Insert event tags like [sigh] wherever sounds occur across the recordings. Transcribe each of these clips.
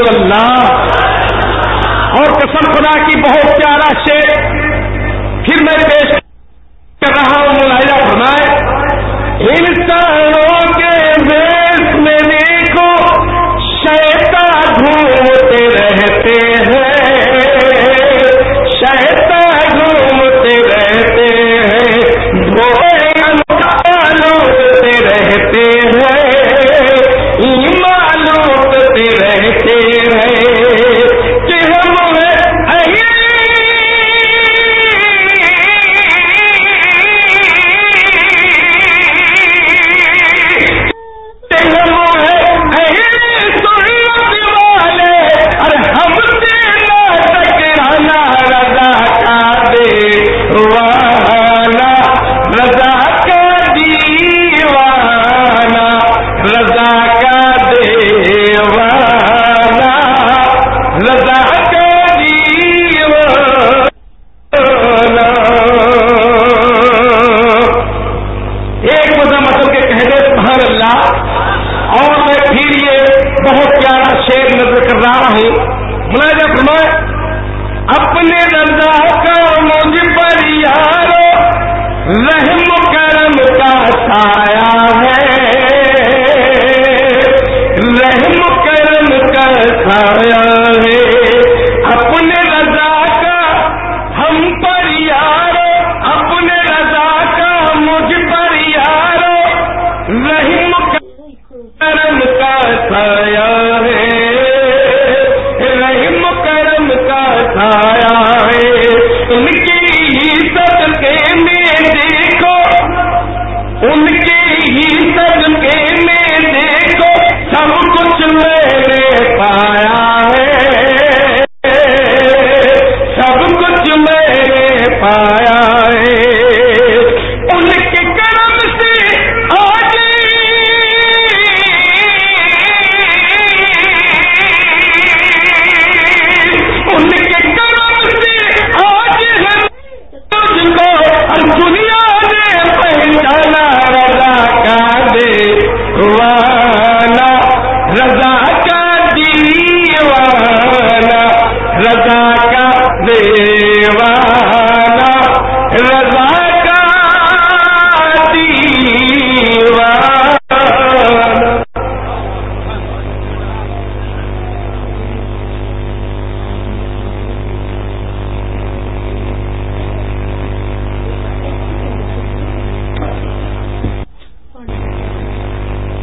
رسول اللہ اور قسم خدا کی بہت کیا کا سایہ ہے۔ رحم کرم کا سایہ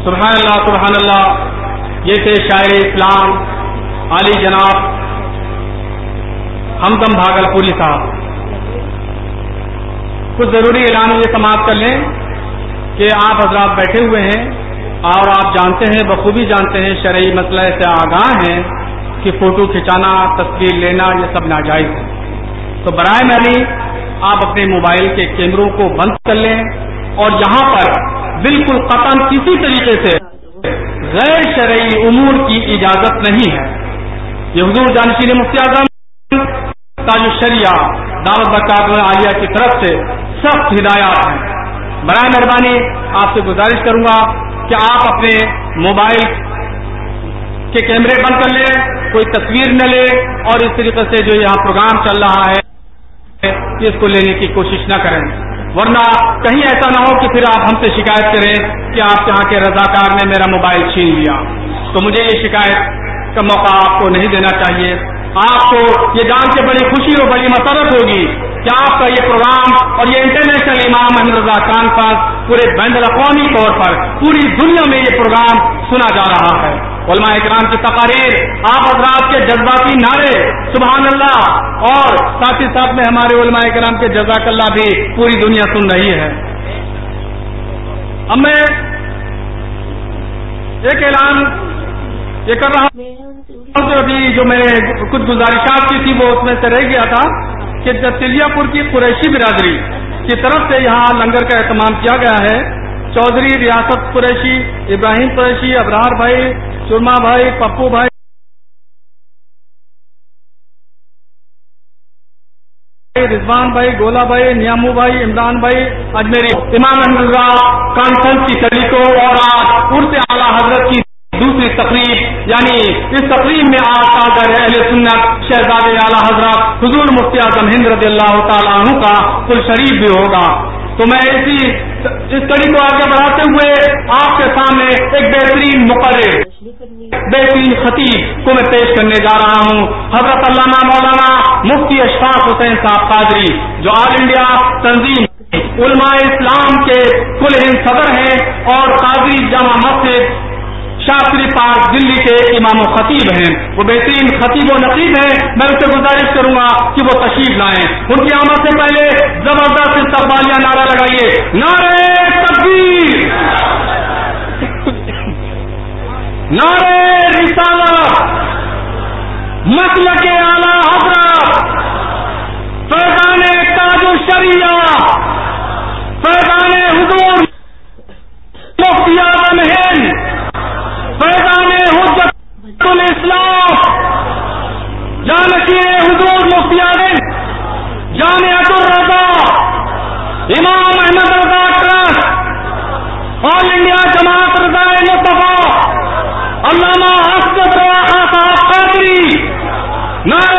سبحان اللہ سبحان اللہ۔ یہ تھے شاعر اسلام علی جناب ہمدم بھاگل پوری صاحب۔ کچھ ضروری اعلان یہ سماپت کر لیں کہ آپ حضرات بیٹھے ہوئے ہیں اور آپ جانتے ہیں، بخوبی جانتے ہیں، شرعی مسئلہ سے آگاہ ہیں کہ فوٹو کھینچانا تصویر لینا یہ سب ناجائز ہے تو برائے مہربانی آپ اپنے موبائل کے کیمروں کو بند کر لیں اور یہاں پر بالکل قطن کسی طریقے سے غیر شرعی امور کی اجازت نہیں ہے۔ یہ حضور جانشین مفتی اعظم تاج شریعہ دعوت بکات عالیہ کی طرف سے سخت ہدایات ہیں۔ برائے مہربانی آپ سے گزارش کروں گا کہ آپ اپنے موبائل کے کیمرے بند کر لیں، کوئی تصویر نہ لے اور اس طریقے سے جو یہاں پروگرام چل رہا ہے، اس کو لینے کی کوشش نہ کریں۔ ورنہ کہیں ایسا نہ ہو کہ پھر آپ ہم سے شکایت کریں کہ آپ یہاں کے رضاکار نے میرا موبائل چھین لیا۔ تو مجھے یہ شکایت کا موقع آپ کو نہیں دینا چاہیے۔ آپ کو یہ جان کے بڑی خوشی اور بڑی مسرت ہوگی کہ آپ کا یہ پروگرام اور یہ انٹرنیشنل امام احمد رضا کانفرنس پورے بین الاقوامی طور پر پوری دنیا میں یہ پروگرام سنا جا رہا ہے۔ علماء اکرام کی تقاریر، آپ حضرات کے جذباتی نعرے، سبحان اللہ۔ اور ساتھ ہی ساتھ میں ہمارے علماء اکرام کے جزاک اللہ بھی پوری دنیا سن رہی ہے۔ اب میں ایک اعلان یہ کر رہا ہوں۔ ابھی جو میں نے کچھ گزارشات کی تھی وہ اس میں سے رہ گیا تھا کہ تلیا پور کی قریشی برادری کی طرف سے یہاں لنگر کا اہتمام کیا گیا ہے، چودھری ریاست قریشی، ابراہیم قریشی، ابرار بھائی، چرما بھائی، پپو بھائی۔ رضوان بھائی، گولا بھائی، نیامو بھائی، عمران بھائی، اجمیری۔ امام احمد کانفرنس کی طریقوں اور آج ارد اعلیٰ حضرت کی دوسری تقریب یعنی اس تقریب میں آپ آج اہل سنت شہزاد اعلیٰ حضرت حضور مفتی اعظم ہند رضی اللہ تعالیٰ عنہ کا کل شریف بھی ہوگا۔ تو میں اسی اس کڑی کو آگے بڑھاتے ہوئے آپ کے سامنے ایک بہترین مقرر، بہترین خطیب کو میں پیش کرنے جا رہا ہوں۔ حضرت علامہ مولانا مفتی اشفاق حسین صاحب قادری، جو آل انڈیا تنظیم، علماء اسلام کے کل ہند صدر ہیں اور قادری جامع مسجد شاستری پارک دلی کے امام و خطیب ہیں۔ وہ بہترین خطیب و نقیب ہیں۔ میں ان سے گزارش کروں گا کہ وہ تشریف لائیں۔ ان کی آمد سے پہلے زبردست استقبالیہ نعرہ لگائیے۔ نعرے تقبیر نعرے رسالہ! مسل کے اعلی حضرت فیضان تاج الشریعہ! فیضان حضور! مفتی اعظم ہند! فیضان حجت الاسلام جانکی حضور مفتی عالم جامع الرضا امام Ahmad Raza trust all India جماعت رضا مصطفیٰ، علامہ حسد روا صاحب قادری، نائب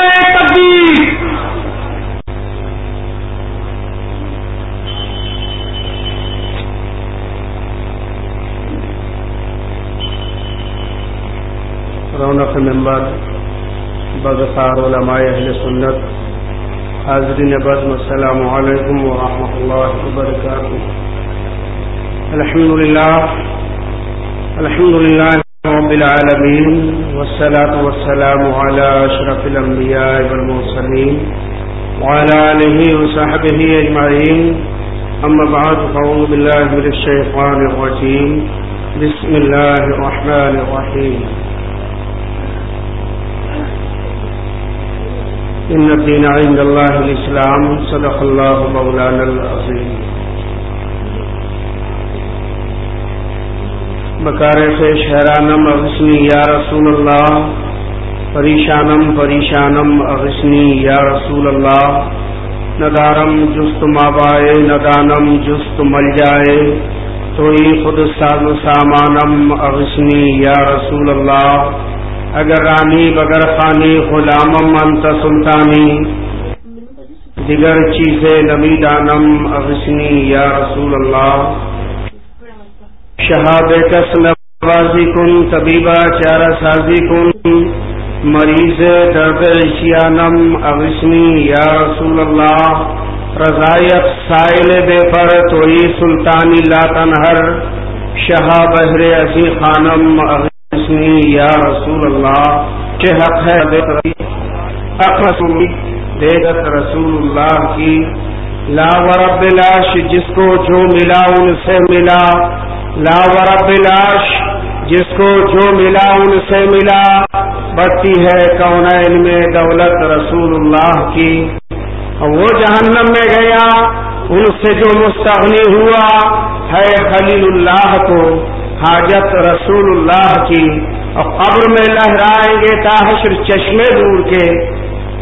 رونق ممبر بغفار علماء اہل سنت، حاضرین بزم السلام علیکم ورحمۃ اللہ وبرکاتہ۔ الحمد للہ الحمد للہ رب العالمين والصلاة والسلام على أشرف الأنبياء والمرسلين وعلى آله وصحبه أجمعين أما بعد فأعوذ بالله من الشيطان الرجيم بسم الله الرحمن الرحيم إن الدين عند الله الإسلام. صدق الله مولانا العظيم. بکار سے شہرانم، اغسنی یا رسول اللہ. پریشانم پریشانم، اغسنی یا رسول اللہ. ندارم، جست مابائے، ندانم، جست مل جائے تو ہی خود ساز سامانم، اغسنی یا رسول اللہ. اگر رانی بگر خانی غلامم انت سلطانی۔ دیگر چیزیں نبی دانم اغسنی یا رسول اللہ۔ شہاب کس نوازی کن، طبیبہ چارہ سازی کن۔ مریض درد شیانم اغسنی یا رسول اللہ۔ رضائیت سائل بے پر توئی سلطانی لا تنہر۔ شاہ بحر عزی خانم اغسنی یا رسول اللہ کے حق ہے دیکھت رسول اللہ کی۔ لا ورب لاش جس کو جو ملا ان سے ملا۔ لا ورب لاش جس کو جو ملا ان سے ملا۔ بڑھتی ہے کون میں دولت رسول اللہ کی۔ وہ جہنم میں گیا، ان سے جو مستغنی ہوا، ہے خلیل اللہ کو۔ حاجت رسول اللہ کی اور قبر میں لہرائیں گے تاحشر چشمے نور کے۔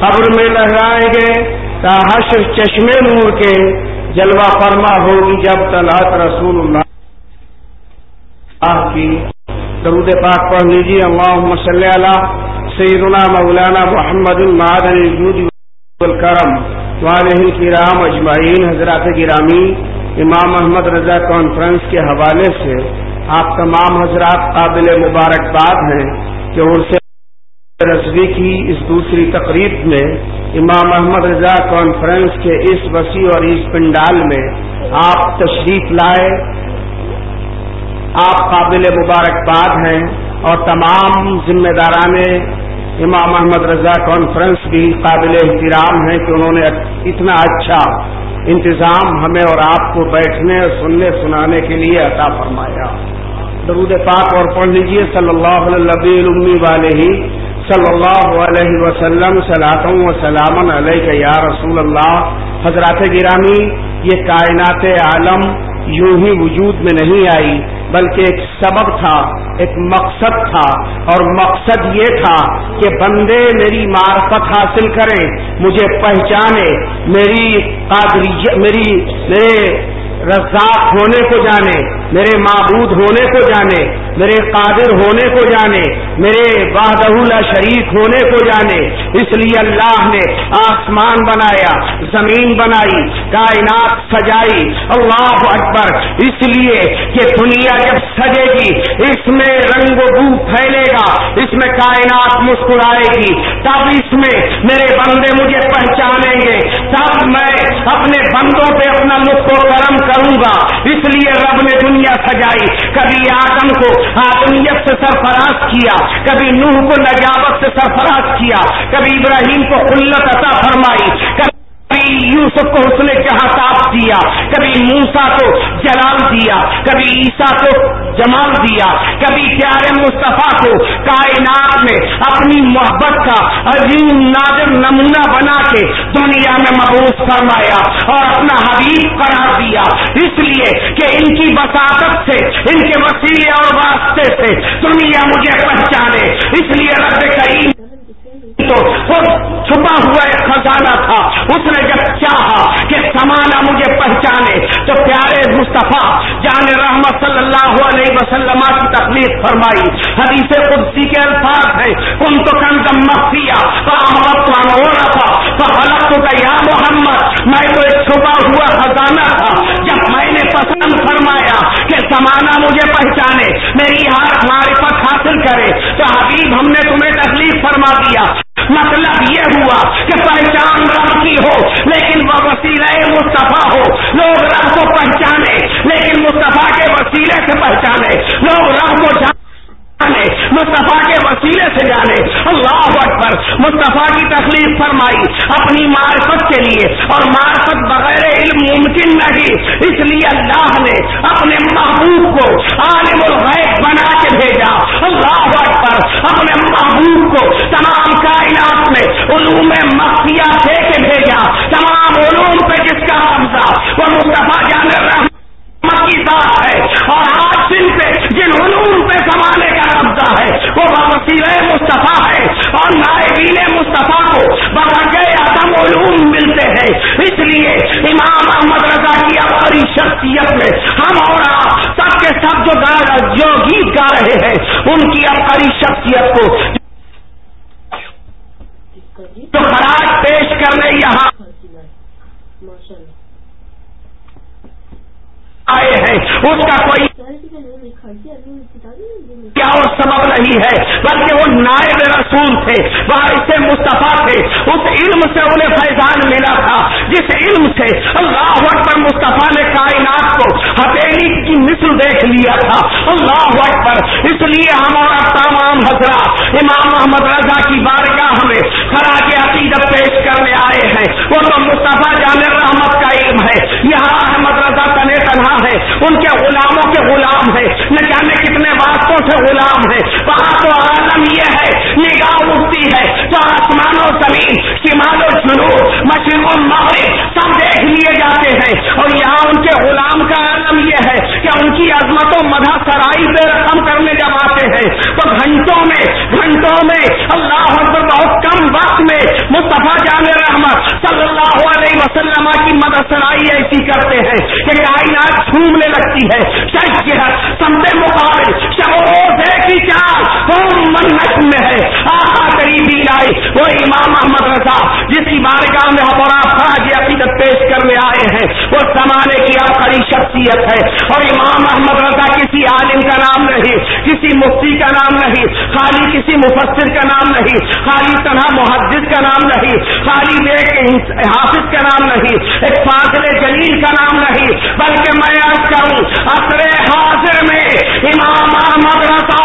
قبر میں لہرائیں گے تاحشر چشمے نور کے۔ جلوہ فرما ہوگی جب طلعت رسول اللہ کی۔ درود پاک پڑھ لیجیے۔ اللہم صلی اللہ سیدنا مولانا محمد المعدن الجود والکرم۔ والم کرام اجمعین، حضرات گرامی، امام محمد رضا کانفرنس کے حوالے سے آپ تمام حضرات قابل مبارکباد ہیں کہ عرصے رضوی کی اس دوسری تقریب میں امام محمد رضا کانفرنس کے اس وسیع اور اس پنڈال میں آپ تشریف لائے۔ آپ قابل مبارکباد ہیں اور تمام ذمہ داران امام محمد رضا کانفرنس بھی قابل احترام ہے کہ انہوں نے اتنا اچھا انتظام ہمیں اور آپ کو بیٹھنے اور سننے، سنانے کے لیے عطا فرمایا۔ درود پاک اور پڑھ لیجیے صلی اللہ علیہ والے ہی صلی اللہ علیہ وسلم صلاحم و سلام علیہ یا رسول اللہ۔ حضرات گرامی، یہ کائنات عالم یوں ہی وجود میں نہیں آئی، بلکہ ایک سبب تھا، ایک مقصد تھا۔ اور مقصد یہ تھا کہ بندے میری معرفت حاصل کریں، مجھے پہچانے، میری قادری میری، میرے رزاق ہونے کو جانے، میرے معبود ہونے کو جانے، میرے قادر ہونے کو جانے، میرے واہدہ شریک ہونے کو جانے۔ اس لیے اللہ نے آسمان بنایا، زمین بنائی، کائنات سجائی، اللہ اکبر۔ اس لیے کہ دنیا جب سجے گی، اس میں رنگ و بو پھیلے گا، اس میں کائنات مسکرائے گی۔ تب اس میں میرے بندے مجھے پہچانیں گے۔ تب میں اپنے بندوں پہ اپنا لطف و کرم کروں گا۔ اس لیے رب نے دنیا سجائی۔ کبھی آدم کو آدمیت سے سرفراز کیا، کبھی نوح کو نجابت سے سرفراز کیا، کبھی ابراہیم کو قلت عطا فرمائی کبھی کبھی یوسف کو اس نے جہاں تاپ دیا، کبھی موسا کو جلال دیا، کبھی عیسا کو جمال دیا، کبھی پیارے مصطفیٰ کو کائنات میں اپنی محبت کا عظیم نادر نمونہ بنا کے دنیا میں مبوس فرمایا اور اپنا حبیب قرار دیا۔ اس لیے کہ ان کی بساطت سے، ان کے وسیلے اور واسطے سے دنیا مجھے پہچانے۔ اس لیے رب کریم تو چھپا ہوا ایک خزانہ تھا۔ اس نے جب چاہا کہ سمانا مجھے پہچانے، تو پیارے مصطفیٰ جان رحمت صلی اللہ علیہ وسلم کی تکلیف فرمائی۔ حدیث قدسی کے الفاظ ہے ان تو کنزم مخفیا ہو رہا تھا تو تو یا محمد۔ میں تو ایک چھپا ہوا خزانہ تھا۔ جب میں نے پسند فرمایا کہ سمانا مجھے پہچانے، میری ہاتھ معرفت حاصل کرے، تو حبیب ہم نے تمہیں تکلیف فرما دیا۔ مطلب یہ ہوا کہ پہچان رب کی ہو، لیکن وہ وسیلہ مصطفیٰ ہو۔ لوگ رب کو پہچانے، لیکن مصطفیٰ کے وسیلے سے پہچانے۔ لوگ رب کو جانے، مصطفیٰ کے وسیلے سے جانے۔ اللہ اکبر، مصطفیٰ کی تکلیف فرمائی، اپنی معرفت کے لیے، اور معرفت بغیر علم ممکن نہیں۔ اس لیے اللہ نے اپنے محبوب کو عالم الغیب بنا کے بھیجا۔ اللہ اکبر، اپنے محبوب کو تمام کائنات میں علوم مخفیہ دے کے بھیجا۔ تمام علوم پہ جس کا حفظہ وہ مصطفیٰ جان رحمت کی ذات ہے۔ اور آج دن پہ جن علوم زمانے کا قبضہ ہے۔ وہ وسیل مصطفیٰ ہے اور نائبین مصطفیٰ کو بغیر عدم علوم ملتے ہیں۔ اس لیے امام احمد رضا کی ہماری شخصیت میں ہم اور آپ سب رہے ہیں، ان کی ابقری شخصیت کو جو خراج پیش کرنے یہاں آئے ہیں۔ اس کا کوئی کیا اور سبب نہیں ہے؟ بلکہ وہ نائب رسول تھے وہ اسے مصطفیٰ تھے۔ اس علم سے انہیں فیضان ملا تھا۔ جس علم سے اللہ اکبر مصطفیٰ نے کائنات کو ہتھیلی کی مثل دیکھ لیا تھا۔ اللہ اکبر، اس لیے ہمارا تمام حضرات، امام محمد رضا کی بارگاہ ہمیں خراج عقیدت پیش کرنے آئے ہیں وہ تو مصطفیٰ جان رحمت کا علم ہے، یہاں احمد رضا تنے تنہا ہے، ان کے غلاموں کے غلام ہے نہ جانے کتنے واسطوں سے غلام ہے وہاں تو عالم یہ ہے، نگاہ اٹھتی ہے تو آسمان و زمین، شمال و جنوب، مشرق و مغرب، سب دیکھ لیے جاتے ہیں۔ اور یہاں ان کے غلام کا عالم یہ ہے کہ ان کی عظمت و مدہ سرائی پہ رقم کرنے جب آتے ہیں، تو گھنٹوں میں گھنٹوں میں اللہ بہت کم وقت میں مصطفیٰ جان رحمت صلی اللہ علیہ وسلم کی مدد سرائی ایسی کرتے ہیں کہ کائنات جھومنے لگتی ہے۔ شہر سمتے مقابل کی منت میں ہے۔ آقا قریبی آئے وہ امام محمد رضا، جس کی بارگاہ میں ہم اور آپ فراج عقیدت پیش کرنے آئے ہیں وہ زمانے کی آپ بڑی شخصیت ہے اور امام محمد رضا کسی عالم کا نام نہیں، کسی مفتی کا نام نہیں، خالی کسی مفسر کا نام نہیں، خالی طرح محدث کا نام نہیں، خالی ایک حافظ کا نام نہیں، ایک فاصل جلیل کا نام نہیں، بلکہ میں کروں اصر حاضر میں امام احمد رضا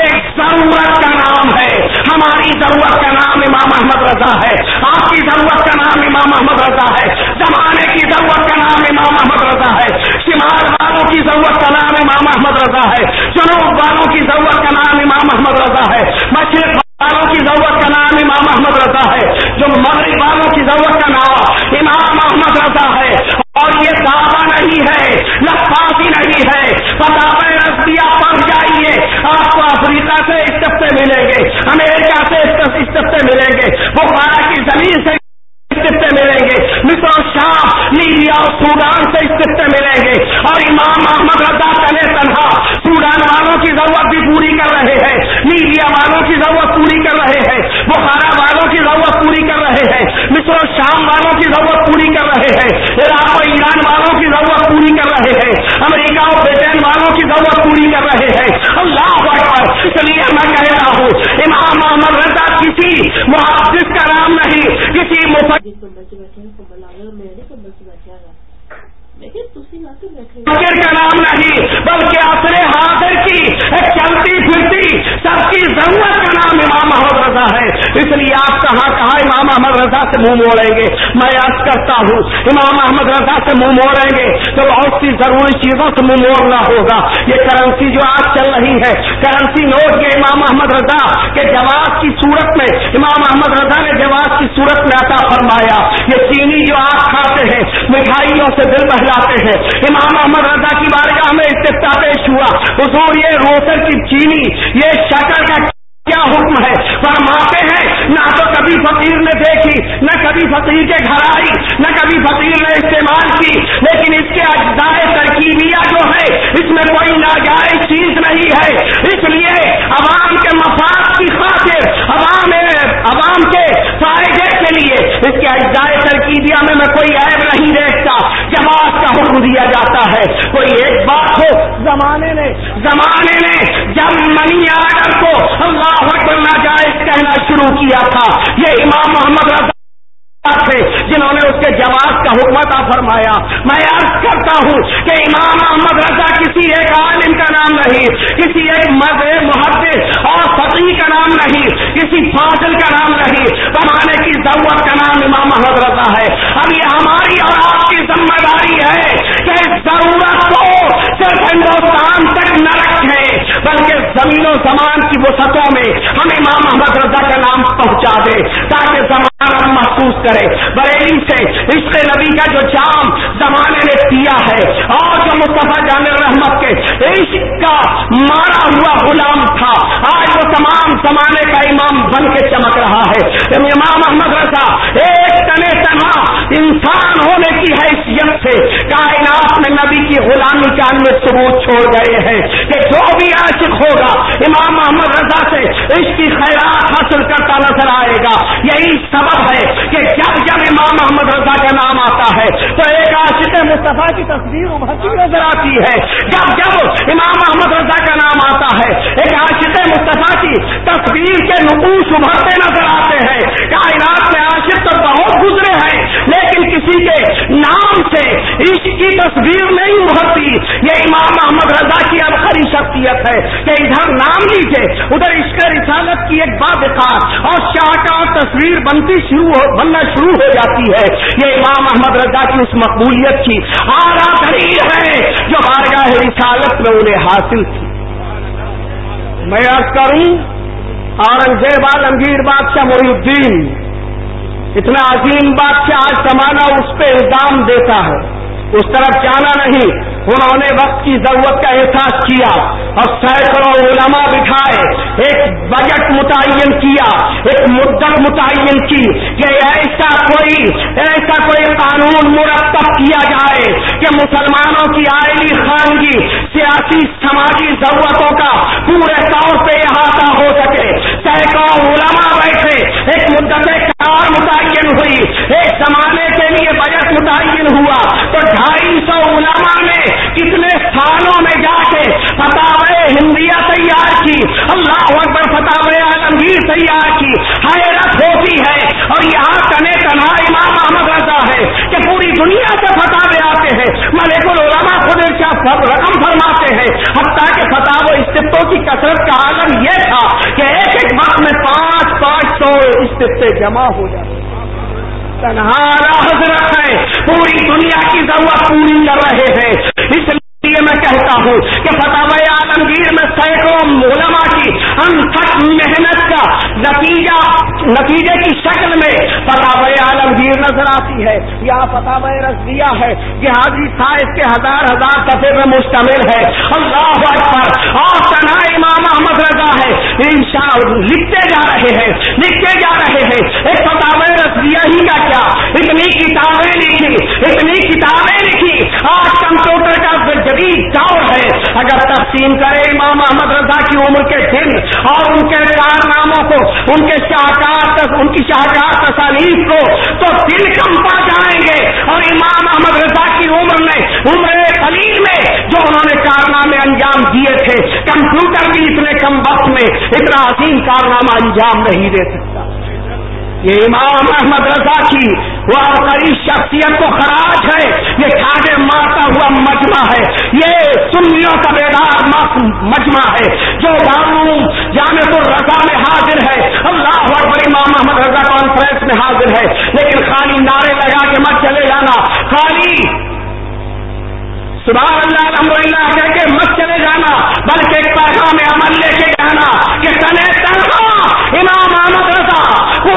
ایک ضرورت کا نام ہے۔ ہماری ضرورت کا نام امام احمد رضا ہے۔ آپ کی ضرورت کا نام امام احمد رضا ہے۔ زمانے کی ضرورت کا نام امام احمد رضا ہے۔ شمال والوں کی ضرورت کا نام امام احمد رضا ہے۔ جنوب والوں کی ضرورت کا نام امام احمد رضا ہے۔ مشرق والوں کی ضرورت کا نام امام احمد رضا ہے۔ جو مغرب والوں کی ضرورت کا نام امام احمد رضا ہے۔ اور یہ دعویٰ نہیں ہے، لفاظی نہیں ہے۔ فتح رسیا پڑ جائیے۔ آپ کو افریقہ سے استفتے ملیں گے امریکہ سے استفتے ملیں گے۔ وہ کی زمین سے استفتے ملیں گے۔ مصر شاہ لیبیا اور سوڈان سے استفتے ملیں گے۔ اور امام محمد رضا تلے تنہا، سوڈان والوں کی ضرورت بھی پوری کر رہے ہیں۔ لیبیا والوں کی ضرورت پوری کر رہے ہیں۔ بخارا والوں کی ضرورت پوری کر رہے ہیں۔ مصر و شام والوں کی ضرورت پوری کر رہے ہیں۔ عراق و ایران والوں کی ضرورت پوری کر رہے ہیں۔ امریکہ و برطین والوں کی ضرورت پوری کر رہے ہیں۔ اللہ اکبر اس لیے میں کہہ رہا ہوں، امام محمد رضا کسی محافظ کا نام نہیں کسی مفت فکر کا نام نہیں، بلکہ اپنے حاضر کی چلتی پھرتی، سب کی ضرورت کا نام امام محمد رضا ہے۔ اس لیے آپ کہاں کہاں امام احمد رضا سے منہ موڑیں گے؟ میں یاد کرتا ہوں، امام احمد رضا سے منہ موڑیں گے تو بہت سی ضروری چیزوں سے منہ موڑنا ہوگا۔ یہ کرنسی جو آج چل رہی ہے، کرنسی نوٹ کے امام احمد رضا کے جواب کی صورت میں، امام احمد رضا نے جواب کی صورت میں عطا فرمایا۔ یہ چینی جو آپ کھاتے ہیں، مٹھائیوں سے دل بہلاتے ہیں امام احمد رضا کی بارگاہ میں استفتا پیش ہوا۔ حضور یہ روسر کی چینی، یہ شکر کا کیا حکم ہے؟ فرماتے ہیں، نہ تو کبھی فقیر نے دیکھی، نہ کبھی فقیر کے گھر آئی، نہ کبھی فقیر نے استعمال کی۔ لیکن اس کے اجزائے ترکیبیہ جو ہے اس میں کوئی ناجائز چیز نہیں ہے۔ اس لیے عوام کے مفاد کی خاطر، عوام عوام کے فائدے کے لیے اس کے اجزائے ترکیبیہ میں میں کوئی عیب نہیں دیکھتا۔ جماعت کا حکم دیا جاتا ہے۔ کوئی ایک بات ہو، زمانے نے زمانے نے جب منی آرڈر کو اللہ اکبر ناجائز کہنا شروع کیا تھا۔ یہ امام محمد رضا جنہوں نے اس کے جواب کا حکمت فرمایا۔ میں عرض کرتا ہوں کہ امام احمد رضا کسی ایک عالم کا نام نہیں، کسی ایک مذہب محدث اور فقی کا نام نہیں، کسی فاضل کا نام نہیں۔ بنانے کی ضرورت کا نام امام احمد رضا ہے۔ اب یہ ہماری اور آپ کی ذمہ داری ہے کہ اس ضرورت کو صرف ہندوستان تک نہ رکھیں، بلکہ زمین و زمان کی وسطوں میں ہم امام احمد رضا کا نام پہنچا دیں، تاکہ زمانہ کرے بریلی سے عشق نبی کا جو جام زمانے نے پیا ہے اور جو مصطفیٰ جان رحمت کے عشق کا مارا ہوا غلام تھا، آج وہ تمام زمانے کا امام بن کے چمک رہا ہے۔ یعنی امام احمد رضا ایک تنے تنہا انسان ہونے کی حیثیت سے کائنات میں نبی کی غلامی کے میں ثبوت چھوڑ گئے ہیں کہ جو بھی عاشق ہوگا، امام محمد رضا سے اس کی خیرات حاصل کرتا نظر آئے گا۔ یہی سبب ہے کہ جب جب امام محمد رضا کا نام آتا ہے، تو ایک عاشق مصطفیٰ کی تصویر ابھرتی نظر آتی ہے۔ جب جب امام محمد رضا کا نام آتا ہے، ایک عاشق مصطفیٰ کی تصویر کے نقوش ابھرتے نظر آتے ہیں۔ کائنات میں عاشق تو بہت گزرے ہیں لیکن کسی کے نام سے عشق کی تصویر نہیں ابھرتی یہ امام محمد رضا کی اب خری شخصیت ہے۔ کہ ادھر نام لیجیے ادھر عشق رسالت کی ایک بابقار اور شاہکار تصویر بنتی شروع ہو بننا شروع ہو جاتی ہے۔ یہ امام محمد رضا کی اس مقبولیت کی آرا دلیل ہے جو بارگاہ رسالت میں انہیں حاصل تھی میں عرض کروں، اورنگزیب عالمگیر بادشاہ محی الدین، اتنا عظیم بادشاہ آج زمانہ اس پہ الزام دیتا ہے۔ اس طرف جانا نہیں۔ انہوں نے وقت کی ضرورت کا احساس کیا اور سینکڑوں علماء بٹھائے، ایک بجٹ متعین کیا، ایک مدت متعین کی کہ ایسا کوئی ایسا کوئی قانون مرتب کیا جائے کہ مسلمانوں کی آئلی خانگی، سیاسی، سماجی ضرورتوں کا پورے طور پہ احاطہ ہو سکے۔ سینکڑوں علماء بیٹھے، ایک مدت کار متعین ہوئی، ایک زمانے کے لیے بجٹ متعین ہوا تو ڈھائی سو علماء نے کتنے سالوں میں جا کے فتح ہندیا تیار کی، اللہ اکبر فتح عالمگیر تیار کی۔ حیرت ہوتی ہے اور یہاں تنے تنہا امام احمد رضا ہے کہ پوری دنیا سے فتح آتے ہیں۔ ملک العلماء خود سب رقم فرماتے ہیں۔ حتیٰ کہ فتح و استفتوں کی کثرت کا عالم یہ تھا کہ ایک ایک وقت میں پانچ پانچ سو استفتے جمع ہو جاتے تنہا حضرت ہے پوری دنیا کی ضرورت پوری کر رہے ہیں۔ اس لیے میں کہتا ہوں کہ فتح عالمگیر میں سینکڑوں علماء کی انتھک محنت کا نتیجہ نتیجے کی شکل میں فتح عالمگیر نظر آتی ہے۔ یہاں فتح رضیہ ہے۔ کہ حاضری صاحب کے ہزار ہزار سفے میں مشتمل ہے۔ اللہ اکبر۔ اور تنہا امام احمد رضا ہے۔ لکھتے جا رہے ہیں۔ لکھتے جا رہے ہیں۔ ایک فتح رضیہ ہی کا کیا؟ اتنی کتابیں لکھی۔ اتنی کتابیں لکھی۔ آج کمپیوٹر کا جدید دور ہے۔ اگر تقسیم کرے امام محمد رضا کی عمر کے دن اور ان کے کارناموں کو، ان کے شاہکار ان کی شاہکار تصالیف کو، تو دل کم پا جائیں گے۔ اور امام محمد رضا کی عمر میں، عمر قلیل میں جو انہوں نے کارنامے انجام دیے تھے، کمپیوٹر بھی اتنے کم وقت میں اتنا عظیم کارنامہ انجام نہیں دے سکتا۔ یہ امام احمد رضا کی وہ قریب شخصیت کو خراج ہے، یہ کھانے مارتا ہوا مجمع ہے۔ یہ سنیوں کا بیدار مجمع ہے۔ جو معلوم جانے تو رضا میں حاضر ہے۔ اللہ اکبر، امام احمد رضا کانفرنس میں حاضر ہے۔ لیکن خالی نعرے لگا کے مت چلے جانا۔ خالی سبحان اللہ الحمد للہ کہہ کے مت چلے جانا۔ بلکہ ایک پیغام عمل لے کے جانا کہ تنے تنہا، امام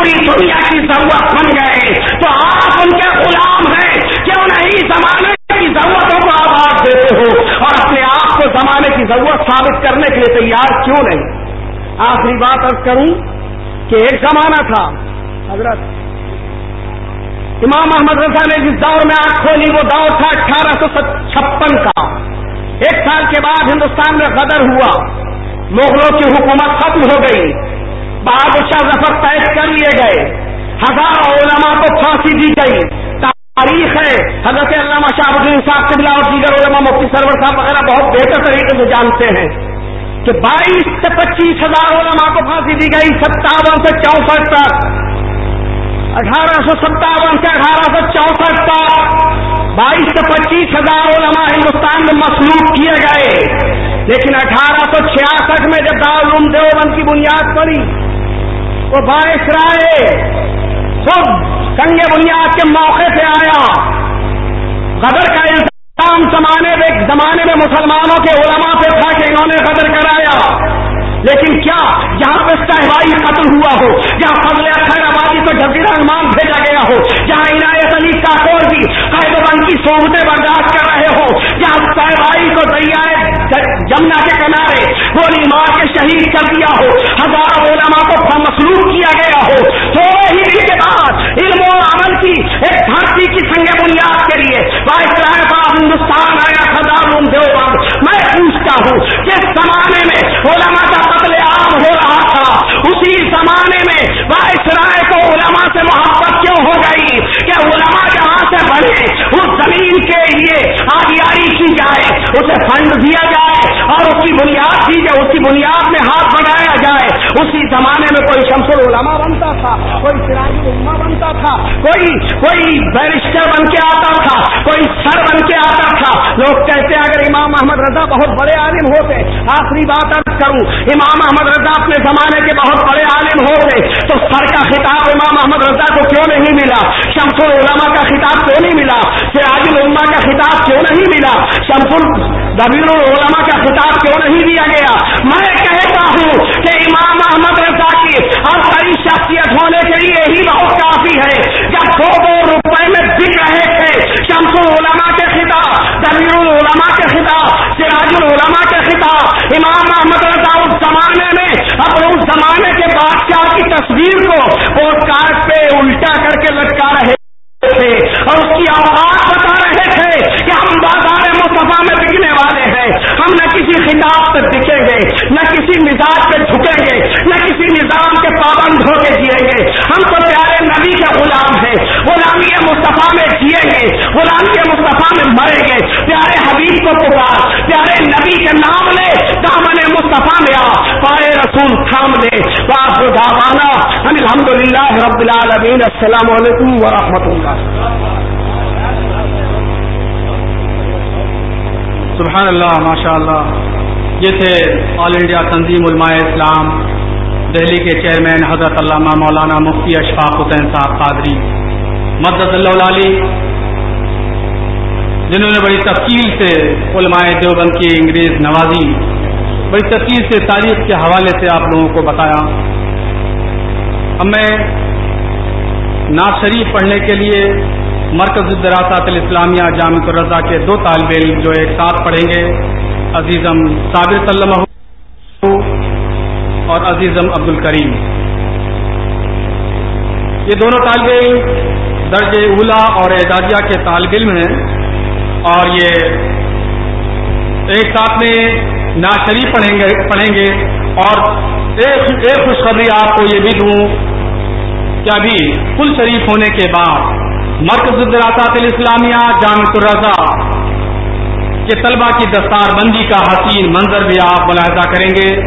پوری دنیا کی ضرورت بن گئے تو آپ ان کے غلام ہیں۔ کیوں نہیں؟ زمانے کی ضرورتوں کو آواز دیتے ہو اور اپنے آپ کو زمانے کی ضرورت ثابت کرنے کے لیے تیار کیوں نہیں؟ آخری بات ارد کروں کہ ایک زمانہ تھا، حضرت امام محمد رضا نے جس دور میں آنکھ کھولی، وہ دور تھا اٹھارہ سو چھپن کا۔ ایک سال کے بعد ہندوستان میں غدر ہوا، مغلوں کی حکومت ختم ہو گئی۔ بادشاہ ظفر طے کر لیے گئے۔ ہزاروں علماء کو پھانسی دی گئی۔ تاریخ ہے۔ حضرت علامہ شاہ الدین صاحب قبلہ اور دیگر علماء مفتی سرور صاحب وغیرہ بہت بہتر طریقے سے جانتے ہیں کہ بائیس سے پچیس ہزار علماء کو پھانسی دی گئی، ستاون سے چونسٹھ تک۔ اٹھارہ سو ستاون سے اٹھارہ سو چونسٹھ تک۔ بائیس سے پچیس ہزار علماء ہندوستان میں مصروف کیے گئے۔ لیکن اٹھارہ سو چھیاسٹھ میں جب دارالعلوم دیوبند کی بنیاد پڑی وہ بارش رائے خود سنگ بنیاد کے موقع سے آیا۔ قدر کا الزام زمانے میں زمانے میں مسلمانوں کے علماء پہ تھا کہ انہوں نے قدر کرایا۔ لیکن کیا جہاں پہ صحبائی قتل ہوا ہو؟ جہاں فضل خیر آبادی کو جبیر رحمان بھیجا گیا ہو؟ جہاں عنایت علی کاکور کی قید بند کی صحبتیں برداشت کر رہے ہو؟ جہاں صحبائی کو دریائے جمنا کے کنارے گولی مار کے شہید کر دیا ہو، ہزاروں علماء کو مسلوب کیا گیا ہو۔ تھوڑے ہی دن کے بعد علم و عمل کی ایک دھرتی کی سنگ بنیاد کے لیے ہندوستان آیا کرتا ہوں جس زمانے میں علماء کا قتل عام ہو رہا تھا، اسی زمانے میں وائس رائے کو علماء سے محبت کیوں ہو گئی؟ کہ علماء زمین کے لیے آبیاری کی جائے، اسے فنڈ دیا جائے اور اس کی بنیاد دی جائے، اس کی بنیاد میں ہاتھ بڑھایا جائے۔ اسی زمانے میں کوئی شمس العلماء بنتا تھا، کوئی سراج العلماء بنتا تھا، کوئی کوئی بیرسٹر بن کے آتا تھا، کوئی سر بن کے آتا تھا۔ لوگ کہتے ہیں، اگر امام محمد رضا بہت بڑے عالم ہوتے، آخری بات ارد کروں، امام محمد رضا اپنے زمانے کے بہت بڑے عالم ہوتے، تو سر کا خطاب امام محمد رضا کو کیوں نہیں ملا؟ شمس العلماء کا خطاب کیوں نہیں ملا؟ سراج العلماء کا خطاب کیوں نہیں ملا؟ شمس الدبیر العلماء کا خطاب کیوں نہیں دیا گیا؟ میں کہتا ہوں کہ امام محمد رضا کی اور کئی شخصیت ہونے کے لیے ہی بہت کافی ہے۔ جب دو دو روپئے میں بک رہے تھے، شمس العلماء کے خطاب، دبیر العلماء کے خطاب، سراج العلماء کے خطاب، امام محمد رضا اس زمانے میں، اپنے اس زمانے کے بادشاہ کی تصویر کو پوسٹ کارڈ پہ الٹا کر کے لٹکا رہے تھے۔ اور اس کی آواز میں بکنے والے ہیں۔ ہم نہ کسی خطاب پہ دکھیں گے، نہ کسی مزاج پہ جھکیں گے، نہ کسی نظام کے پابند ہو کے جیئیں گے۔ ہم تو پیارے نبی کے غلام ہیں۔ غلامی مصطفیٰ میں جیئیں گے، غلامی مصطفیٰ میں مریں گے۔ پیارے حبیب کو پکار، پیارے نبی کے نام لے، دامن مصطفیٰ میں آ۔ پائے رسول تھام لے۔ باپ داوانا الحمد للہ رب العالمین، السلام علیکم ورحمۃ اللہ۔ سبحان اللہ ماشاء اللہ یہ تھے آل انڈیا تنظیم علماء اسلام، دہلی کے چیئرمین حضرت علامہ مولانا مفتی اشفاق حسین صاحب قادری، مدد اللہ علی جنہوں نے بڑی تفصیل سے علماء دیوبند کی انگریز نوازی، بڑی تفصیل سے تاریخ کے حوالے سے آپ لوگوں کو بتایا۔ اب میں ناز شریف پڑھنے کے لیے مرکز الدراسات الاسلامیہ جامع الرضا کے دو طالب علم جو ایک ساتھ پڑھیں گے، عزیزم صابر سلم اور عزیزم عبد الکریم یہ دونوں طالب علم درج اولا اور اعدادیہ کے طالب علم ہیں اور یہ ایک ساتھ میں ناشریف پڑھیں گے پڑھیں گے۔ اور ایک ایک خوشخبری آپ کو یہ بھی دوں کہ ابھی کل شریف ہونے کے بعد مرکز الدراسات الاسلامیہ جامع الرضا، کے طلبہ کی دستار بندی کا حسین منظر بھی آپ ملاحظہ کریں گے۔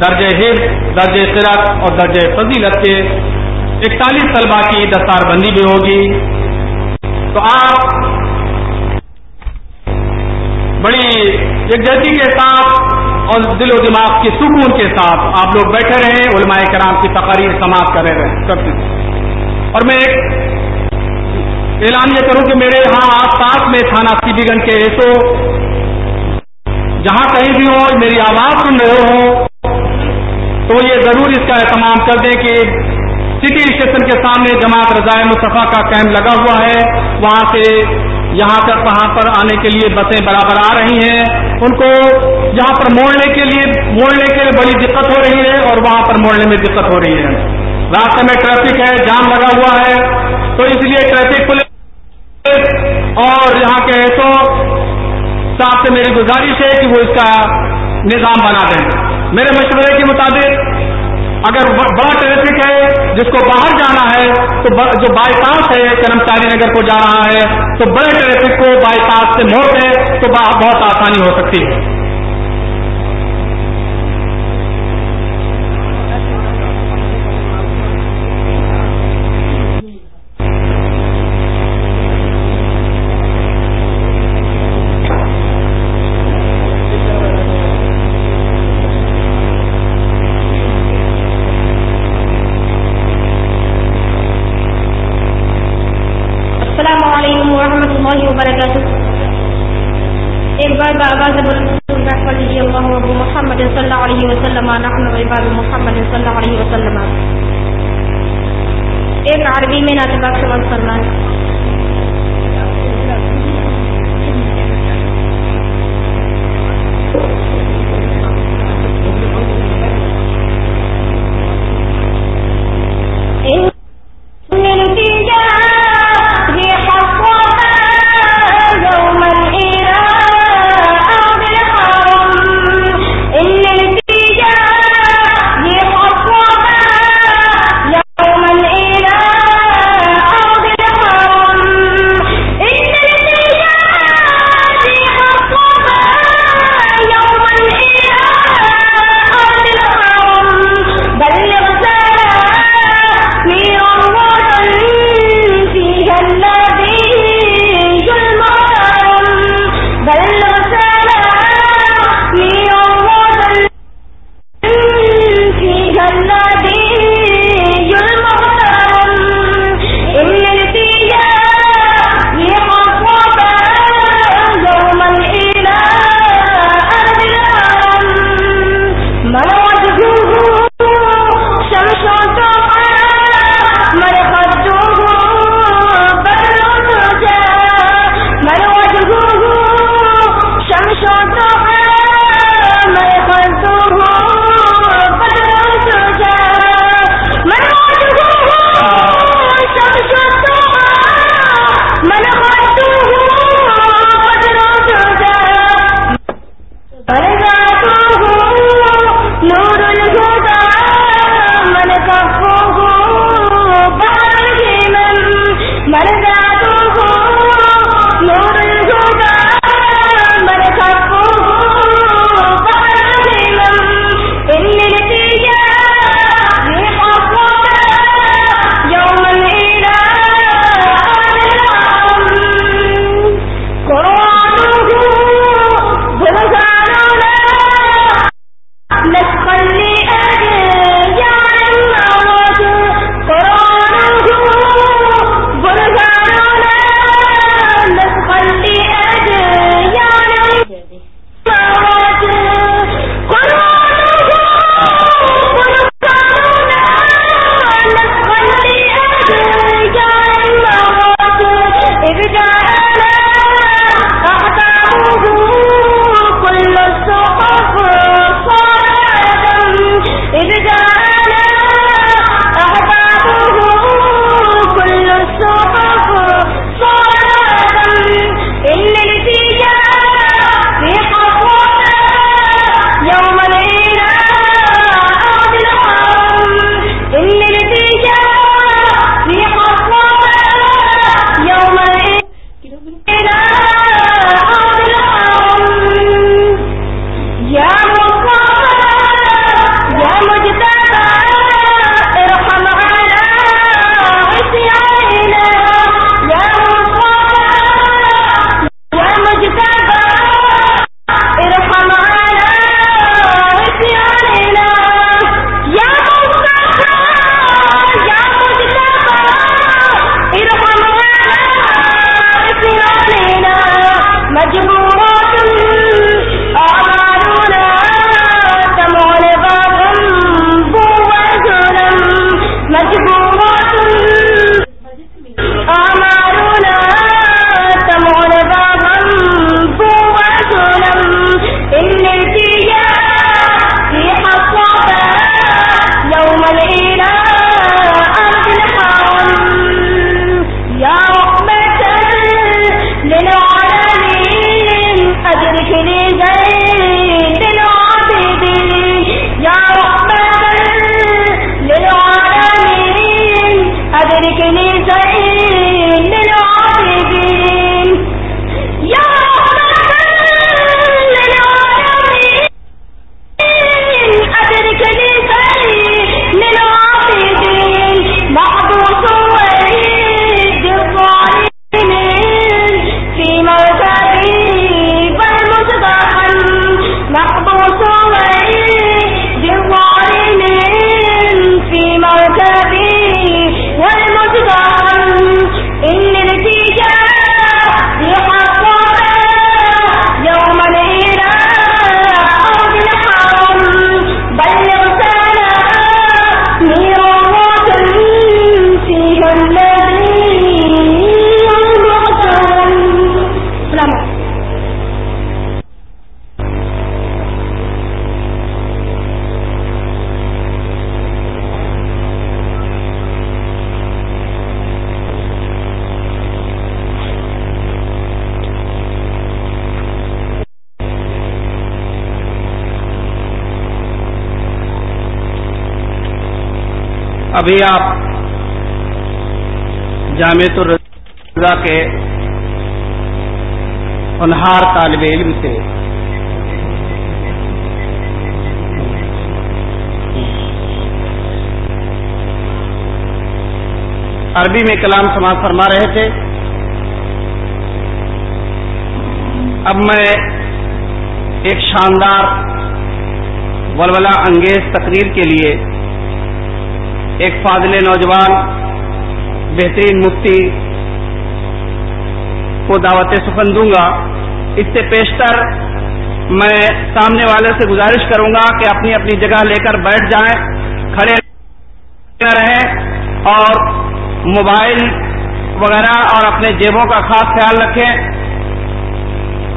درج حفظ درج قرت اور درج فضیلت کے اکتالیس طلبہ کی دستار بندی بھی ہوگی۔ تو آپ بڑی یکجہتی کے ساتھ اور دل و دماغ کے سکون کے ساتھ آپ لوگ بیٹھے رہے علماء کرام کی تقاریر سماعت کر رہے ہیں۔ اور میں ایک اعلان یہ کروں کہ میرے یہاں آس پاس میں تھانہ سی گنج کے ایسو، جہاں کہیں بھی ہو میری آواز سن رہے ہوں، تو یہ ضرور اس کا اہتمام کر دیں کہ سٹی اسٹیشن کے سامنے جماعت رضائے مصطفیٰ کا کیمپ لگا ہوا ہے۔ وہاں سے یہاں تک وہاں پر آنے کے لیے بسیں برابر آ رہی ہیں۔ ان کو یہاں پر موڑنے کے لیے، موڑنے کے لیے بڑی دقت ہو رہی ہے اور وہاں پر موڑنے میں دقت ہو رہی ہے۔ راستے میں ٹریفک ہے، جام لگا ہوا ہے، تو اس لیے ٹریفک پولیس اور یہاں کے ایسو صاحب سے میری گزارش ہے کہ وہ اس کا نظام بنا دیں۔ میرے مشورے کے مطابق اگر بڑا ٹریفک ہے، جس کو باہر جانا ہے، تو جو بائی پاس ہے کرمچاری نگر کو جا رہا ہے، تو بڑے ٹریفک کو بائی پاس سے موڑ دیں تو بہت آسانی ہو سکتی ہے۔ ابھی آپ جامع الرضا کے انہار طالب علم سے عربی میں کلام سماج فرما رہے تھے۔ اب میں ایک شاندار ولولا انگیز تقریر کے لیے ایک فاضل نوجوان، بہترین مفتی، کو دعوت سخن دوں گا۔ اس سے پیشتر میں سامنے والے سے گزارش کروں گا کہ اپنی اپنی جگہ لے کر بیٹھ جائیں، کھڑے رہیں اور موبائل وغیرہ اور اپنے جیبوں کا خاص خیال رکھیں۔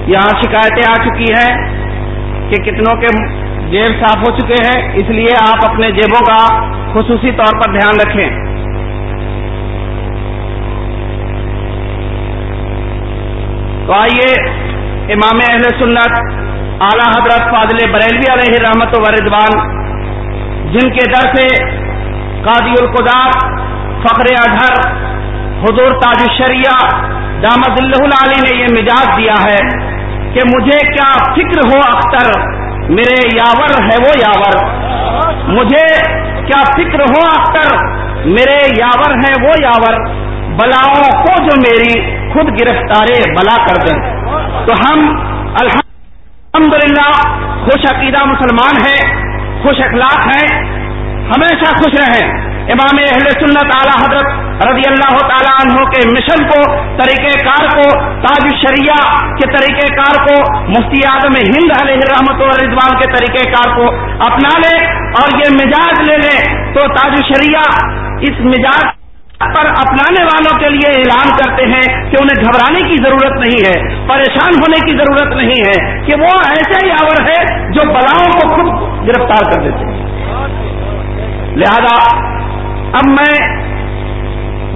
یہاں شکایتیں آ چکی ہیں کہ کتنوں کے جیب صاف ہو چکے ہیں، اس لیے آپ اپنے جیبوں کا خصوصی طور پر دھیان رکھیں۔ تو آئیے امام اہل سنت اعلی حضرت فاضل بریلوی علیہ رحمت و رضوان، جن کے در سے قاضی القدار فخر اظہر حضور تاج الشریعہ دامد اللہ علی نے یہ مزاج دیا ہے کہ مجھے کیا فکر ہو اختر میرے یاور ہے وہ یاور۔ مجھے کیا فکر ہو اختر؟ میرے یاور ہے وہ یاور۔ بلاؤں کو جو میری خود گرفتارے بلا کر دیں۔ تو ہم الحمدللہ خوش عقیدہ مسلمان ہیں، خوش اخلاق ہیں، ہمیشہ خوش رہیں۔ امام اہل سنت اعلی حضرت رضی اللہ تعالیٰ عنہ کے مشن کو، طریقہ کار کو، تاج شریعہ کے طریقہ کار کو، مفتی اعظم ہند علیہ رحمت رضوان کے طریقہ کار کو اپنا لے اور یہ مزاج لے لے تو تاج شریعہ اس مزاج پر اپنانے والوں کے لیے اعلان کرتے ہیں کہ انہیں گھبرانے کی ضرورت نہیں ہے، پریشان ہونے کی ضرورت نہیں ہے کہ وہ ایسے ہی آور ہے جو بلاؤں کو خود گرفتار کر دیتے ہیں۔ لہذا اب میں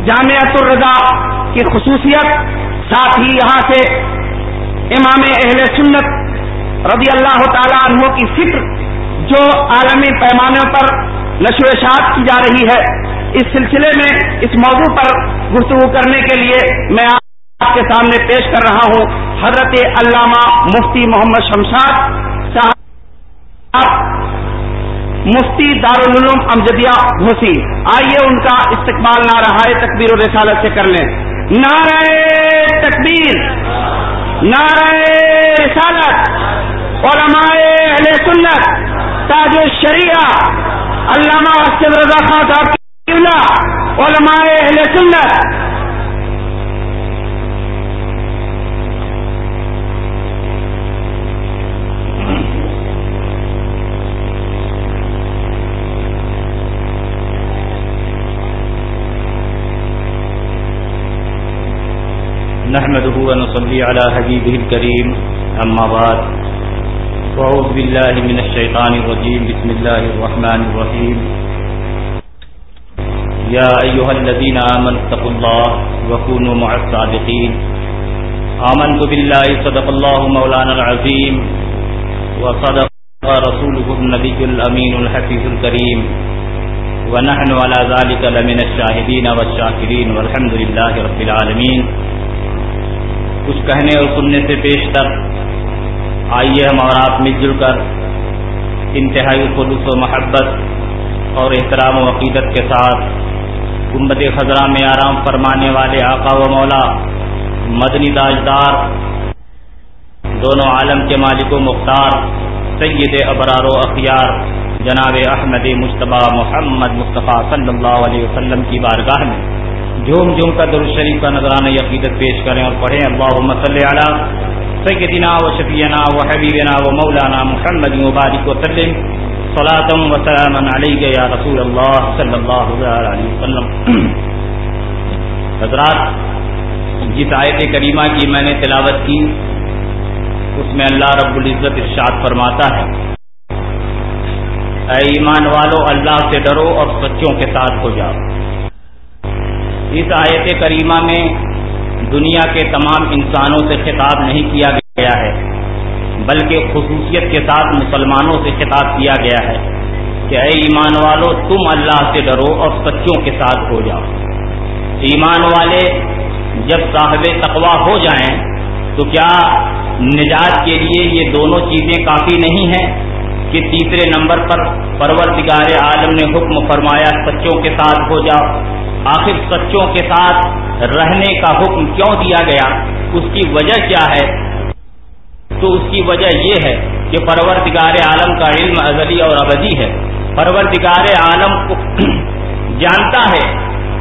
جامعت الرضا کی خصوصیت، ساتھ ہی یہاں سے امام اہل سنت رضی اللہ تعالی عنہ کی فکر جو عالمی پیمانے پر نشو اشاعت کی جا رہی ہے، اس سلسلے میں، اس موضوع پر گفتگو کرنے کے لیے میں آپ کے سامنے پیش کر رہا ہوں۔ حضرت علامہ مفتی محمد شمشاد صاحب مفتی دارالعلوم امجدیہ گھوسی آئیے ان کا استقبال نہ رہا ہے تکبیر و رسالت سے کر لیں۔ نعرہ تکبیر۔ نعرہ رسالت۔ علماء اہل سنت۔ تاج الشریعہ۔ علامہ رضا خان صاحب علماء اہل سنت۔ نحمده ونصلي على حبيبه الكريم. أما بعد فأعوذ بالله من الشيطان الرجيم. بسم الله الرحمن الرحيم. يا أيها الذين آمنوا اتقوا الله وكونوا مع الصادقين. آمنت بالله، صدق الله مولانا العظيم، وصدق رسوله النبي الأمين الحفيظ الكريم. ونحن على ذلك لمن الشاهدين والشاكرين، والحمد لله رب العالمين. کچھ کہنے اور سننے سے بیشتر آئیے ہم اور آپ مل جل کر انتہائی خلوص و محبت اور احترام و عقیدت کے ساتھ گمبد خزرہ میں آرام فرمانے والے آقا و مولا، مدنی تاجدار، دونوں عالم کے مالک و مختار، سید ابرار و اخیار، جناب احمد مشتبہ محمد مصطفیٰ صلی اللہ علیہ وسلم کی بارگاہ میں۔ جھوم جھوم کا در شریف کا نظرانہ عقیدت پیش کریں اور پڑھیں۔ اللہ مسل علی سیدنا و شفینا و حبیبنا و مولانا محمد مبارک و سلم صلاۃ و سلام علیہ یا رسول اللہ صلی اللہ علیہ وسلم۔ حضرات، جس آیت کریمہ کی میں نے تلاوت کی، اس میں اللہ رب العزت ارشاد فرماتا ہے۔ اے ایمان والو، اللہ سے ڈرو اور سچوں کے ساتھ ہو جاؤ۔ اس آیت کریمہ میں دنیا کے تمام انسانوں سے خطاب نہیں کیا گیا ہے، بلکہ خصوصیت کے ساتھ مسلمانوں سے خطاب کیا گیا ہے کہ اے ایمان والو، تم اللہ سے ڈرو اور سچوں کے ساتھ ہو جاؤ۔ ایمان والے جب صاحب تقوا ہو جائیں، تو کیا نجات کے لیے یہ دونوں چیزیں کافی نہیں ہیں؟ کہ تیسرے نمبر پر پروردگار عالم نے حکم فرمایا سچوں کے ساتھ ہو جاؤ۔ آخر سچوں کے ساتھ رہنے کا حکم کیوں دیا گیا؟ اس کی وجہ کیا ہے؟ تو اس کی وجہ یہ ہے کہ پروردگار عالم کا علم ازلی اور ابدی ہے۔ پروردگار عالم کو [clears throat] جانتا ہے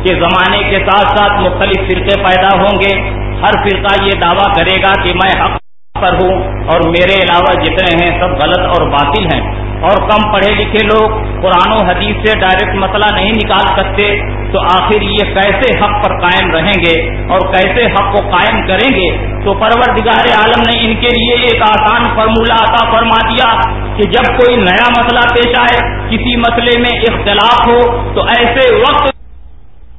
کہ زمانے کے ساتھ ساتھ مختلف فرقے پیدا ہوں گے۔ ہر فرقہ یہ دعویٰ کرے گا کہ میں حق پر ہوں اور میرے علاوہ جتنے ہیں سب غلط اور باطل ہیں۔ اور کم پڑھے لکھے لوگ قرآن و حدیث سے ڈائریکٹ مسئلہ نہیں نکال سکتے، تو آخر یہ کیسے حق پر قائم رہیں گے؟ اور کیسے حق کو قائم کریں گے؟ تو پروردگار عالم نے ان کے لیے ایک آسان فرمولہ عطا فرما دیا کہ جب کوئی نیا مسئلہ پیش آئے، کسی مسئلے میں اختلاف ہو، تو ایسے وقت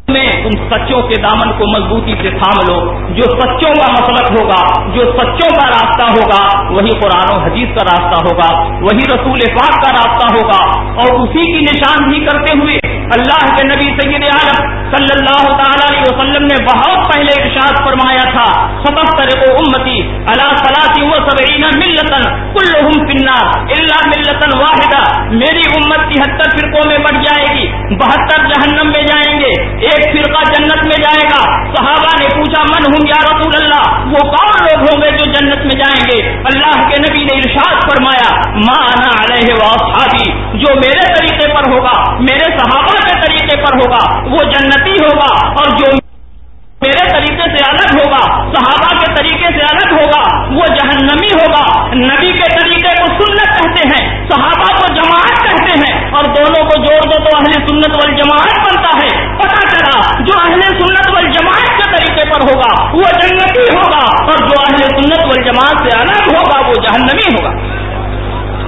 میں تم سچوں کے دامن کو مضبوطی سے تھام لو۔ جو سچوں کا مسلک ہوگا، جو سچوں کا راستہ ہوگا، وہی قرآن و حدیث کا راستہ ہوگا، وہی رسول پاک کا راستہ ہوگا۔ اور اسی کی نشان بھی کرتے ہوئے اللہ کے نبی سید عالم صلی اللہ تعالی علیہ وسلم نے بہت پہلے ارشاد فرمایا تھا ستر کو امتی اللہ صلاحی و سبعین ملتن کلہم فنار اللہ ملتن واحدہ میری امت کی ہتر فرقوں میں بڑھ جائے گی، بہتر جہنم میں جائیں گے، ایک فرقہ جنت میں جائے گا۔ صحابہ نے پوچھا، من ہوں یا رسول اللہ؟ وہ کون لوگ ہوں گے جو جنت میں جائیں گے؟ اللہ کے نبی نے ارشاد فرمایا مانا علیہ واصحابی جو میرے طریقے پر ہوگا، میرے صحابہ کے طریقے پر ہوگا، وہ جنت جنتی ہوگا اور جو میرے طریقے سے الگ ہوگا، صحابہ کے طریقے سے الگ ہوگا، وہ جہنمی ہوگا۔ نبی کے طریقے کو سنت کہتے ہیں، صحابہ کو جماعت کہتے ہیں اور دونوں کو جوڑ دو تو اہل سنت وال جماعت بنتا ہے۔ پتا چلا، جو اہل سنت وال جماعت کے طریقے پر ہوگا، وہ جنتی ہوگا اور جو اہل سنت وال جماعت سے الگ ہوگا، وہ جہنمی ہوگا۔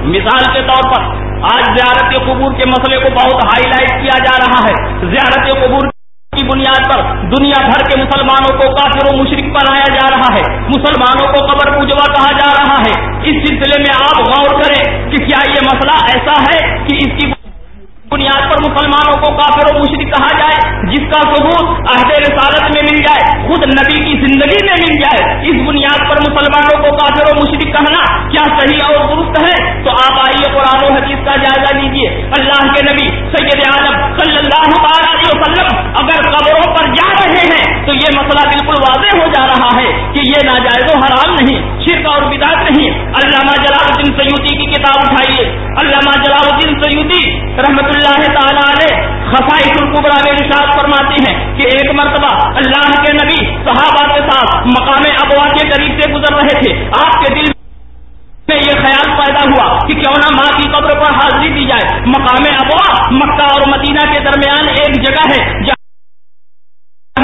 مثال کے طور پر، آج زیارت قبور کے مسئلے کو بہت ہائی لائٹ کیا جا رہا ہے۔ زیارت قبور کی بنیاد پر دنیا بھر کے مسلمانوں کو کافر و مشرق بنایا جا رہا ہے۔ مسلمانوں کو قبر پوجوا کہا جا رہا ہے۔ اس سلسلے میں آپ غور کریں کہ کیا یہ مسئلہ ایسا ہے کہ اس کی بنیاد پر مسلمانوں کو کافر و مشرق کہا جائے، جس کا ثبوت عہد رسالت میں مل جائے، خود نبی کی زندگی میں مل جائے۔ اس بنیاد پر مسلمانوں کو کافر و مشرق کہنا کیا صحیح اور درست ہے؟ تو آپ آئیے قرآن و حدیث کا جائزہ لیجیے اللہ کے نبی سید عالم صلی واضح ہو جا رہا ہے کہ یہ ناجائز و حرام نہیں، شرک اور بدعت نہیں۔ علامہ جلال الدین سیودی کی کتاب اٹھائیے۔ علامہ جلال الدین سیودی رحمت اللہ تعالیٰ علیہ خفائی القبرا میں ارشاد فرماتے ہیں کہ ایک مرتبہ اللہ کے نبی صحابہ کے ساتھ مقام ابوا کے قریب سے گزر رہے تھے۔ آپ کے دل میں یہ خیال پیدا ہوا کہ کیوں نہ ماں کی قبر پر حاضری دی جائے۔ مقام ابوا مکہ اور مدینہ کے درمیان ایک جگہ ہے جہاں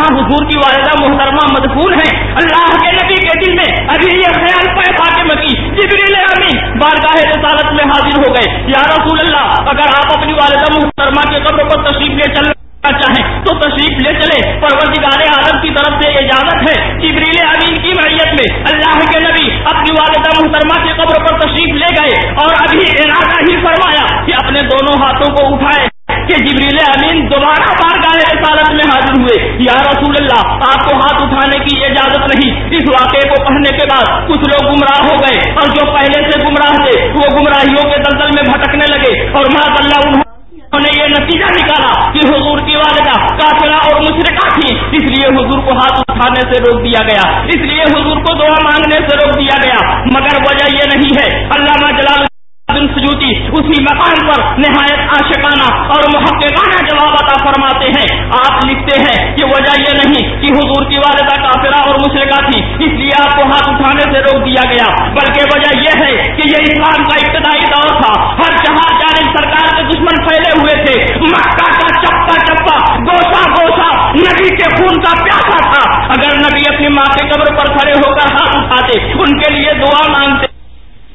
حضور کی والدہ محترمہ مدفون ہے اللہ کے نبی کے دل میں ابھی یہ خیال پیدا کے مکی، جبریل امین بارگاہ رسالت میں حاضر ہو گئے۔ یا رسول اللہ، اگر آپ اپنی والدہ محترمہ کے قبر پر تشریف لے چلنا چاہیں، تو تشریف لے چلے۔ پروردگار عالم کی طرف سے اجازت ہے۔ جبریل امین کی معیت میں اللہ کے نبی اپنی والدہ محترمہ کے قبر پر تشریف لے گئے اور ابھی ارادہ ہی فرمایا کہ اپنے دونوں ہاتھوں کو اٹھائے۔ کہ جبریل امین دوبارہ بار گاہ رسالت میں حاضر ہوئے۔ یا رسول اللہ، آپ کو ہاتھ اٹھانے کی اجازت نہیں۔ اس واقعے کو پڑھنے کے بعد کچھ لوگ گمراہ ہو گئے۔ اور جو پہلے سے گمراہ تھے، وہ گمراہیوں کے دلدل میں بھٹکنے لگے۔ اور ماض اللہ، انہوں نے یہ نتیجہ نکالا کہ حضور کی والدہ کافرہ اور مشرقہ تھی۔ اس لیے حضور کو ہاتھ اٹھانے سے روک دیا گیا۔ اس لیے حضور کو دعا مانگنے سے روک دیا گیا۔ مگر وجہ یہ نہیں ہے اللہ جلال سجوتی اسی مقام پر نہایت عاشقانہ اور محققانہ جواب عطا فرماتے ہیں۔ آپ لکھتے ہیں کہ وجہ یہ نہیں کہ حضور کی والدہ کافرہ اور مشرقہ تھی اس لیے آپ کو ہاتھ اٹھانے سے روک دیا گیا۔ بلکہ وجہ یہ ہے کہ یہ اسلام کا ابتدائی دور تھا۔ ہر جہاں جانب سرکار کے دشمن پھیلے ہوئے تھے۔ مکہ کا چپا چپا گوشا گوشا نبی کے خون کا پیاسا تھا۔ اگر نبی اپنی ماں کے قبر پر کھڑے ہو کر ہاتھ اٹھاتے، ان کے لیے دعا مانگتے۔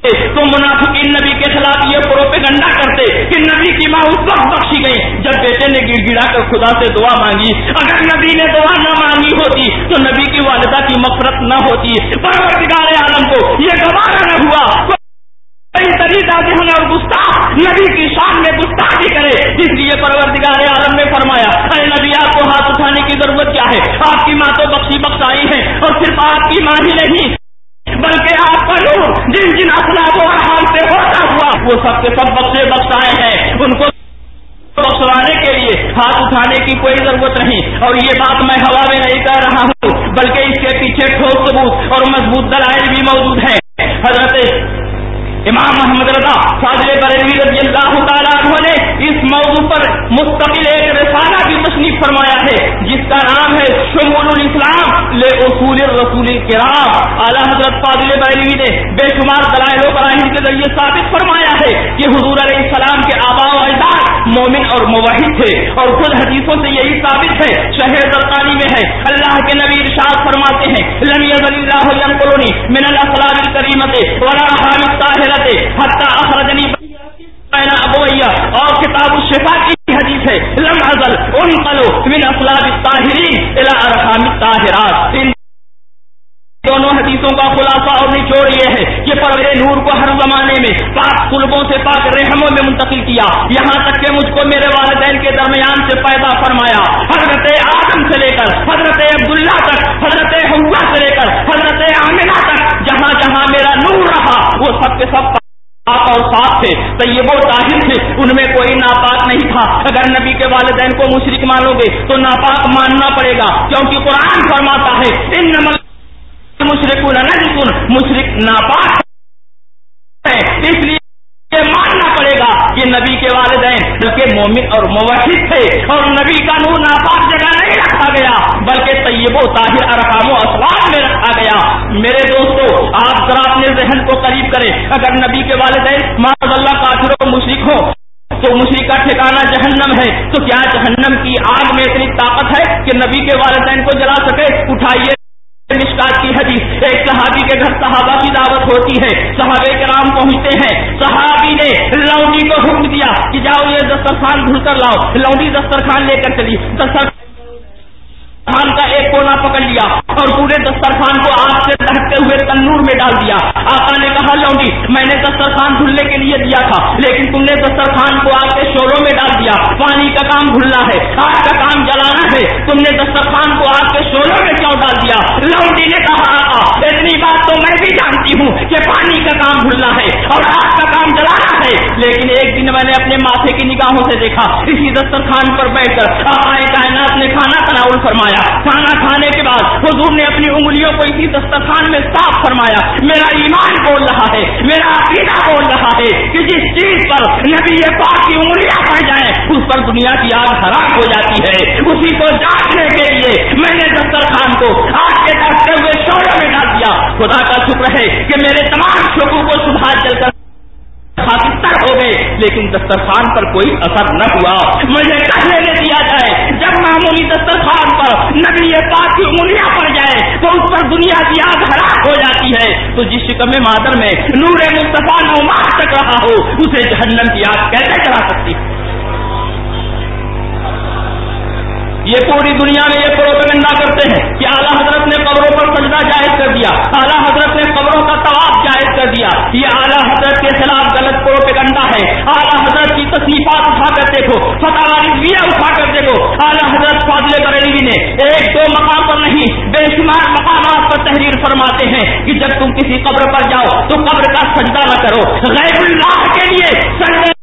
تو منافقین نبی کے خلاف یہ پروپیگنڈا کرتے کہ نبی کی ماں اس وقت بخشی گئی جب بیٹے نے گڑ گڑا کر خدا سے دعا مانگی۔ اگر نبی نے دعا نہ مانگی ہوتی تو نبی کی والدہ کی مفرت نہ ہوتی۔ پروردگار عالم کو یہ گوارا نہ ہوا۔ اور گستاخ، نبی کی شان میں گستاخی کرے۔ اس لیے پروردگار عالم نے فرمایا، اے نبی، آپ کو ہاتھ اٹھانے کی ضرورت کیا ہے؟ آپ کی ماں تو بخشی بخشائی ہے اور صرف آپ کی ماں ہی نہیں بلکہ آپ کا نور جن جن اخلاق و حال سے ہوتا ہوا، وہ سب کے سب بخشے بخشائے ہیں۔ ان کو بخشوانے کے لیے ہاتھ اٹھانے کی کوئی ضرورت نہیں۔ اور یہ بات میں ہوا میں نہیں کہہ رہا ہوں، بلکہ اس کے پیچھے ٹھوس ثبوت اور مضبوط دلائل بھی موجود ہے حضرت امام محمد رضا فاضل بریلوی رضی اللہ تعالیٰ عنہ نے اس موضوع پر مستقل ایک رسالہ بھی تصنیف فرمایا ہے، جس کا نام ہے شمول الاسلام لے اصول رسول کرام اعلیٰ حضرت فاضل بریلوی نے بے شمار دلائل و براہین کے ذریعے ثابت فرمایا ہے کہ حضور علیہ السلام کے آبا و اجداد مومن اور موحد تھے اور خود حدیثوں سے یہی ثابت ہے، شہر زرقانی میں ہے۔ اللہ کے نبی ارشاد فرماتے ہیں، لم اللہ ارحام الطاہرات ان دونوں حدیثوں کا خلاصہ اور نچوڑ یہ ہے کہ پروے نور کو ہر زمانے میں پاک قلبوں سے پاک رحموں میں منتقل کیا، یہاں تک کہ مجھ کو میرے والدین کے درمیان سے پیدا فرمایا، حضرت آدم سے لے کر، حضرت عبداللہ تک، حضرت حوا سے لے کر، حضرت عاملہ تک، جہاں جہاں میرا نور رہا، وہ سب کے سب اور صاف تھے تو یہ وہ تھے، ان میں کوئی ناپاک نہیں تھا۔ اگر نبی کے والدین کو مشرق مانو گے تو ناپاک ماننا پڑے گا، کیونکہ قرآن فرماتا ہے ان نمل مشرق مشرق ناپاک ہے اس لیے ماننا پڑے گا کہ نبی کے والدین بلکہ مومن اور موحد تھے اور نبی کا نور ناپاک جگہ نہیں رکھا گیا، بلکہ طیب و طاہر ارحام و اسباب میں رکھا گیا۔ میرے دوستو، آپ ذرا اپنے ذہن کو قریب کریں۔ اگر نبی کے والدین معذ اللہ کافر و مشرق ہو تو مشرق کا ٹھکانا جہنم ہے۔ تو کیا جہنم کی آگ میں اتنی طاقت ہے کہ نبی کے والدین کو جلا سکے؟ اٹھائیے۔ مشکات کی حدیث، ایک صحابی کے گھر صحابہ کی دعوت ہوتی ہے۔ صحابے کے رام پہنچتے ہیں۔ صحابی نے لونڈی کو حکم دیا کہ جاؤ یہ دسترخوان دھل کر لاؤ۔ لونڈی دسترخوان لے کر چلی۔ دسترخوان کا ایک کونا پکڑ لیا اور پورے دسترخوان کو آگ سے دہتے ہوئے تنور میں ڈال دیا۔ آقا نے کہا، لونڈی، میں نے دسترخوان دھلنے کے لیے دیا تھا، لیکن تم نے دسترخوان کو آگ کا کام بھولنا ہے آگ کا کام جلانا ہے۔ تم نے دسترخوان کو آگ کے شولوں میں کیوں ڈال دیا؟ لوڈی نے کہا آقا اتنی بات تو میں بھی جانتی ہوں کہ پانی کا کام بھولنا ہے اور آگ کا کام جلانا ہے، لیکن ایک دن میں نے اپنے ماتھے کی نگاہوں سے دیکھا، اسی دسترخوان پر بیٹھ کر آقا کائنات نے کھانا تناول فرمایا۔ کھانا کھانے کے بعد حضور نے اپنی انگلیوں کو اسی دسترخوان میں صاف فرمایا، میرا ایمان بول رہا ہے، میرا عقیدہ بول رہا ہے کہ جس چیز پر نبی پاک کی انگلیاں پڑ جائیں، اس پر دنیا کی آگ خراب ہو جاتی ہے۔ اسی کو جانچنے کے لیے میں نے دسترخوان کو آگ کے ڈرتے ہوئے شوروں میں ڈال دیا۔ خدا کا شکر ہے کہ میرے تمام شوقوں کو سدھار چل کر خاکستر ہو گئے، لیکن دسترخوان پر کوئی اثر نہ ہوا۔ مجھے کہنے دے دیا جائے، جب معمولی دسترخوان پر نبی پاک کی انگلیاں پڑ جائے تو اس پر دنیا کی آگ ہلاک ہو جاتی ہے۔ تو جس شکم مادر میں نور مصطفیٰ نماز تک رہا ہو، اسے جہنم کی آگ کیسے کرا سکتی؟ یہ پوری دنیا میں یہ پروپگنڈا کرتے ہیں کہ اعلیٰ حضرت نے قبروں پر سجدہ جائز کر دیا، اعلیٰ حضرت نے قبروں کا طواف جائز کر دیا۔ یہ اعلیٰ حضرت کے خلاف غلط پروپگنڈا ہے۔ اعلیٰ حضرت کی تصنیفات اٹھا کر دیکھو فتح اٹھا کر دیکھو۔ اعلیٰ حضرت فاضل بریلی نے ایک دو مقام پر نہیں، بے شمار مقامات پر تحریر فرماتے ہیں کہ جب تم کسی قبر پر جاؤ تو قبر کا سجدہ نہ کرو۔ غیر اللہ کے لیے سجدے